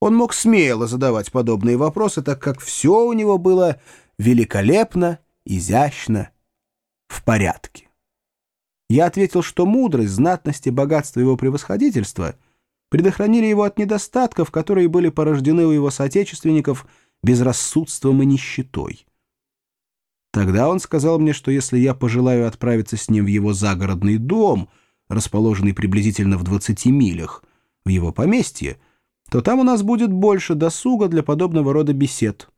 Он мог смело задавать подобные вопросы, так как все у него было великолепно, изящно, в порядке. Я ответил, что мудрость, знатность и богатство его превосходительства предохранили его от недостатков, которые были порождены у его соотечественников безрассудством и нищетой. Тогда он сказал мне, что если я пожелаю отправиться с ним в его загородный дом, расположенный приблизительно в 20 милях, в его поместье, то там у нас будет больше досуга для подобного рода бесед.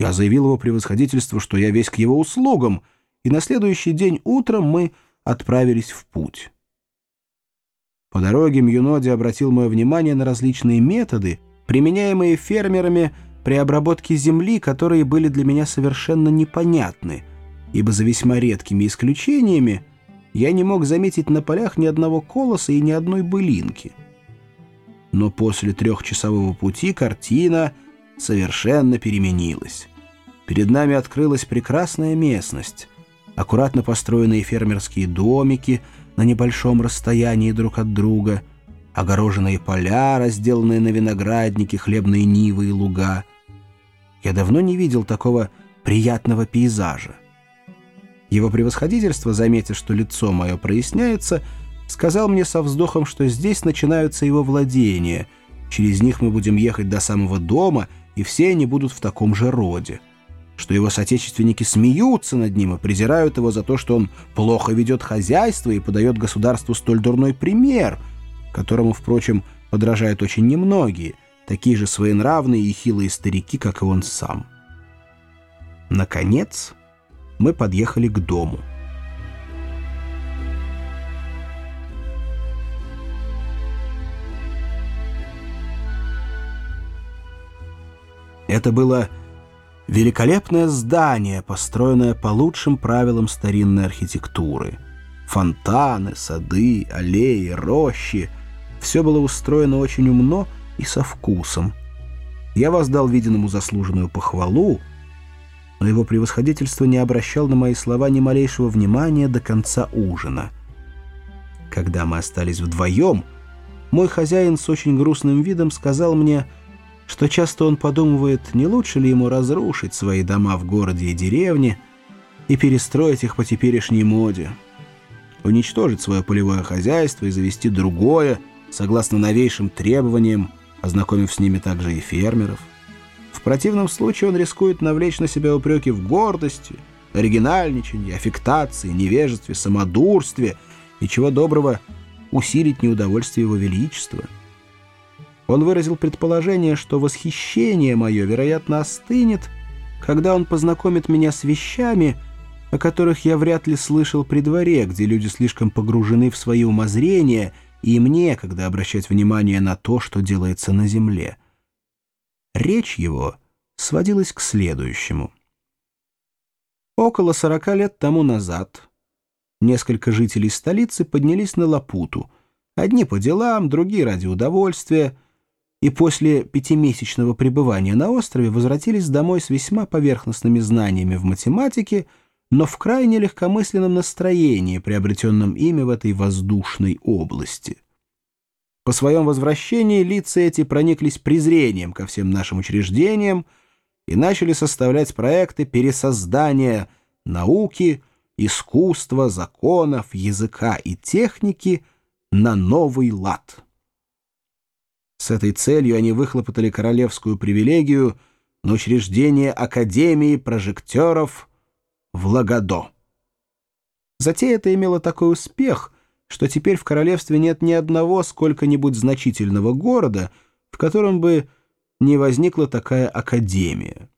Я заявил его превосходительству, что я весь к его услугам, и на следующий день утром мы отправились в путь. По дороге Мьюноди обратил мое внимание на различные методы, применяемые фермерами при обработке земли, которые были для меня совершенно непонятны, ибо за весьма редкими исключениями я не мог заметить на полях ни одного колоса и ни одной былинки. Но после трехчасового пути картина совершенно переменилась. Перед нами открылась прекрасная местность, аккуратно построенные фермерские домики на небольшом расстоянии друг от друга, огороженные поля, разделанные на виноградники, хлебные нивы и луга. Я давно не видел такого приятного пейзажа. Его превосходительство, заметив, что лицо мое проясняется, сказал мне со вздохом, что здесь начинаются его владения, через них мы будем ехать до самого дома, и все они будут в таком же роде что его соотечественники смеются над ним и презирают его за то, что он плохо ведет хозяйство и подает государству столь дурной пример, которому, впрочем, подражают очень немногие, такие же своенравные и хилые старики, как и он сам. Наконец, мы подъехали к дому. Это было Великолепное здание, построенное по лучшим правилам старинной архитектуры. Фонтаны, сады, аллеи, рощи — все было устроено очень умно и со вкусом. Я воздал виденному заслуженную похвалу, но его превосходительство не обращал на мои слова ни малейшего внимания до конца ужина. Когда мы остались вдвоем, мой хозяин с очень грустным видом сказал мне — что часто он подумывает, не лучше ли ему разрушить свои дома в городе и деревне и перестроить их по теперешней моде, уничтожить свое полевое хозяйство и завести другое, согласно новейшим требованиям, ознакомив с ними также и фермеров. В противном случае он рискует навлечь на себя упреки в гордости, оригинальничании, аффектации, невежестве, самодурстве и, чего доброго, усилить неудовольствие его величества — он выразил предположение, что восхищение мое, вероятно, остынет, когда он познакомит меня с вещами, о которых я вряд ли слышал при дворе, где люди слишком погружены в свои умозрения, и им некогда обращать внимание на то, что делается на земле. Речь его сводилась к следующему. Около сорока лет тому назад несколько жителей столицы поднялись на Лапуту, одни по делам, другие ради удовольствия — и после пятимесячного пребывания на острове возвратились домой с весьма поверхностными знаниями в математике, но в крайне легкомысленном настроении, приобретенном ими в этой воздушной области. По своем возвращении лица эти прониклись презрением ко всем нашим учреждениям и начали составлять проекты пересоздания науки, искусства, законов, языка и техники на новый лад. С этой целью они выхлопотали королевскую привилегию на учреждение Академии прожекторов в Лагодо. Затея это имела такой успех, что теперь в королевстве нет ни одного сколько-нибудь значительного города, в котором бы не возникла такая академия.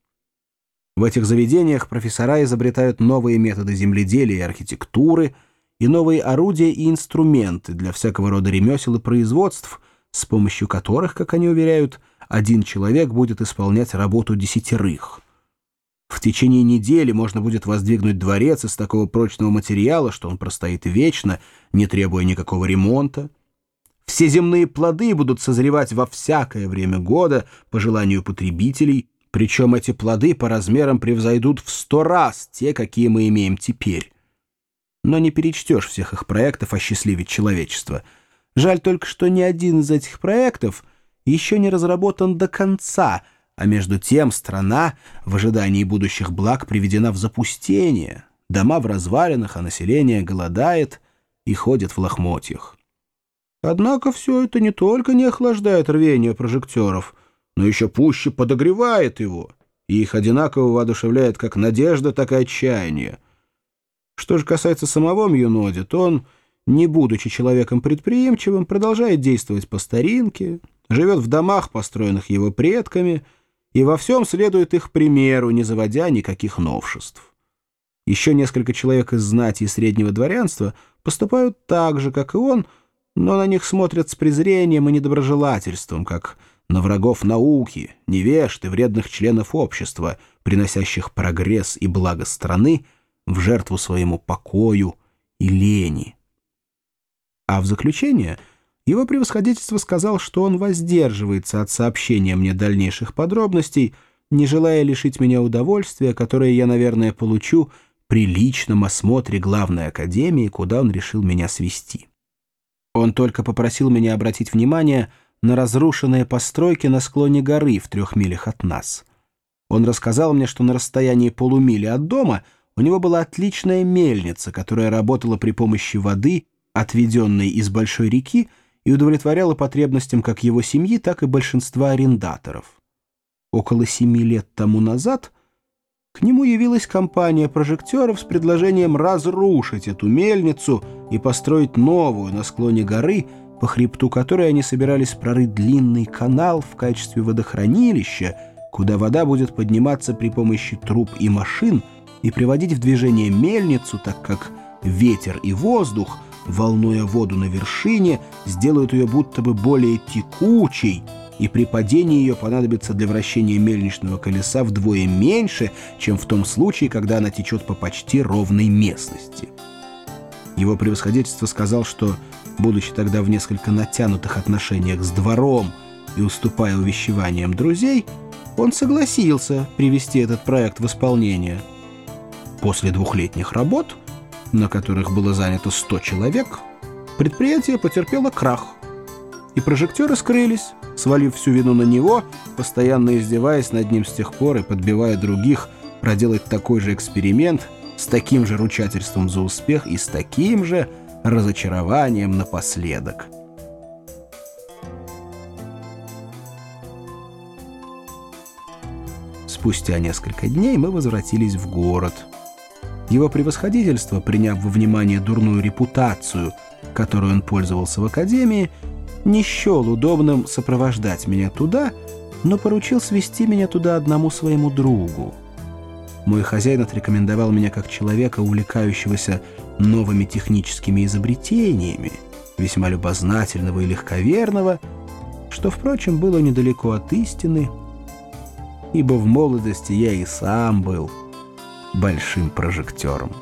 В этих заведениях профессора изобретают новые методы земледелия и архитектуры и новые орудия и инструменты для всякого рода ремесел и производств – с помощью которых, как они уверяют, один человек будет исполнять работу десятерых. В течение недели можно будет воздвигнуть дворец из такого прочного материала, что он простоит вечно, не требуя никакого ремонта. Все земные плоды будут созревать во всякое время года по желанию потребителей, причем эти плоды по размерам превзойдут в сто раз те, какие мы имеем теперь. Но не перечтешь всех их проектов осчастливить человечество — Жаль только, что ни один из этих проектов, еще не разработан до конца, а между тем страна в ожидании будущих благ приведена в запустение, дома в развалинах, а население голодает и ходит в лохмотьях. Однако все это не только не охлаждает рвение прожекторов, но еще пуще подогревает его, и их одинаково воодушевляет как надежда, так и отчаяние. Что же касается самого Мьюноди, то он, не будучи человеком предприимчивым, продолжает действовать по старинке, живет в домах, построенных его предками, и во всем следует их примеру, не заводя никаких новшеств. Еще несколько человек из знати и среднего дворянства поступают так же, как и он, но на них смотрят с презрением и недоброжелательством, как на врагов науки, невежд и вредных членов общества, приносящих прогресс и благо страны в жертву своему покою и лени. А в заключение его превосходительство сказал, что он воздерживается от сообщения мне дальнейших подробностей, не желая лишить меня удовольствия, которое я, наверное, получу при личном осмотре главной академии, куда он решил меня свести. Он только попросил меня обратить внимание на разрушенные постройки на склоне горы в трех милях от нас. Он рассказал мне, что на расстоянии полумили от дома у него была отличная мельница, которая работала при помощи воды, отведенной из большой реки, и удовлетворяла потребностям как его семьи, так и большинства арендаторов. Около семи лет тому назад к нему явилась компания прожекторов с предложением разрушить эту мельницу и построить новую на склоне горы, по хребту которой они собирались прорыть длинный канал в качестве водохранилища, куда вода будет подниматься при помощи труб и машин и приводить в движение мельницу, так как ветер и воздух, волнуя воду на вершине, сделают ее будто бы более текучей, и при падении ее понадобится для вращения мельничного колеса вдвое меньше, чем в том случае, когда она течет по почти ровной местности. Его превосходительство сказал, что будучи тогда в несколько натянутых отношениях с двором и уступая увещеваниям друзей, он согласился привести этот проект в исполнение. После двухлетних работ, на которых было занято 100 человек, предприятие потерпело крах, и прожекторы скрылись, свалив всю вину на него, постоянно издеваясь над ним с тех пор и подбивая других проделать такой же эксперимент с таким же ручательством за успех и с таким же разочарованием напоследок. Спустя несколько дней мы возвратились в город. Его превосходительство, приняв во внимание дурную репутацию, которую он пользовался в академии, не счел удобным сопровождать меня туда, но поручил свести меня туда одному своему другу. Мой хозяин отрекомендовал меня как человека, увлекающегося новыми техническими изобретениями, весьма любознательного и легковерного, что, впрочем, было недалеко от истины, ибо в молодости я и сам был большим прожектором.